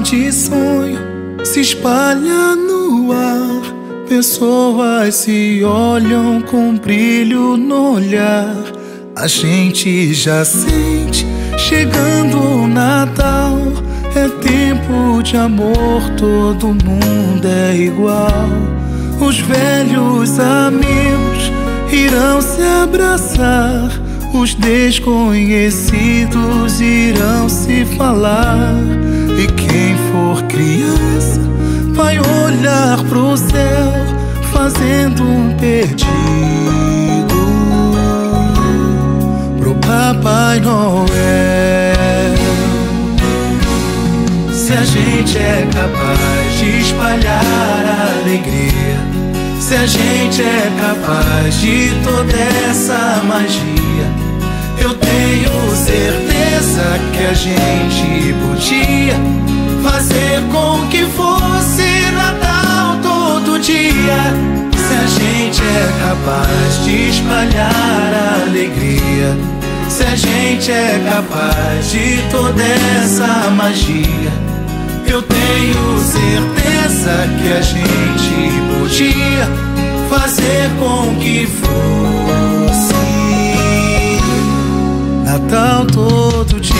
de sonho se espalha no ar. Pessoas se olham com brilho no olhar. A gente já sente chegando o Natal. É tempo de amor, todo mundo é igual. Os velhos amigos irão se abraçar. Os desconhecidos irão se falar. E quem for criança vai olhar pro céu, fazendo um pedido pro Papai Noel. Se a gente é capaz de espalhar alegria, se a gente é capaz de toda essa magia eu tenho certeza que a gente podia fazer com que fosse Natal todo dia. Se a gente é capaz de espalhar alegria, se a gente é capaz de toda essa magia, eu tenho certeza que a gente podia fazer com que Natal todo dia.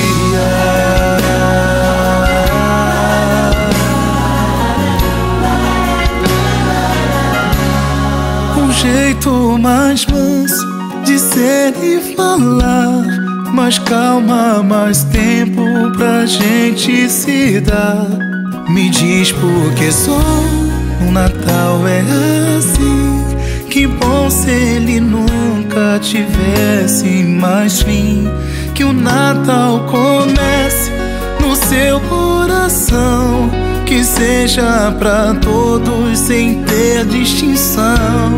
Um jeito mais manso de ser e falar. Mais calma, mais tempo pra gente se dar. Me diz por que só o Natal é assim. Que bom se ele nunca tivesse mais fim. Que o Natal comece no seu coração. Que seja pra todos sem ter distinção.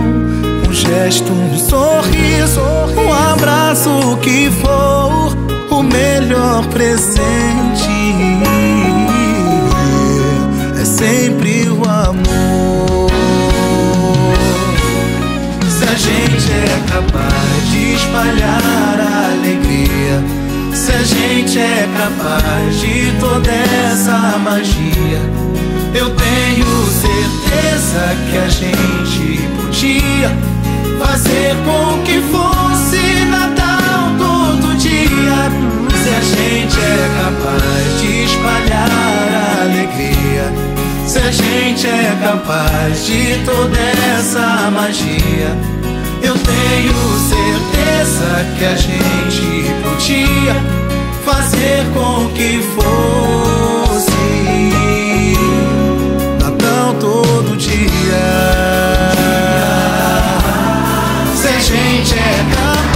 Um gesto, um sorriso, um abraço, o que for, o melhor presente é sempre o amor. Se a gente é capaz de espalhar a alegria, se a gente é capaz de toda essa magia, eu tenho certeza que a gente podia fazer com que fosse Natal todo dia. Se a gente é capaz de espalhar a alegria, se a gente é capaz de toda essa magia, eu tenho certeza que a gente podia fazer com que fosse Natal todo dia. Se a gente é capaz.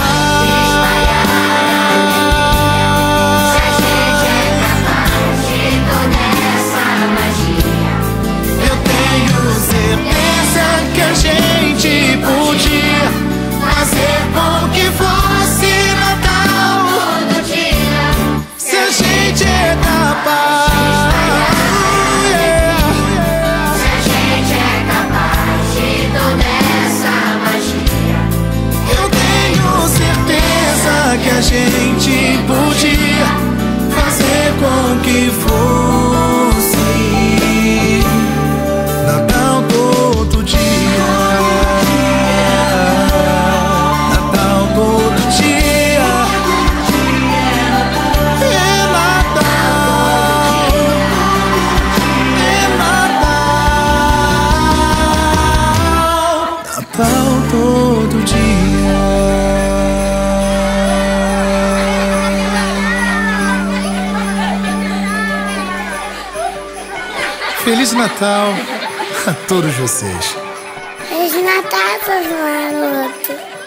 A gente podia fazer com que fosse Feliz Natal a todos vocês. Feliz Natal, seus marotos.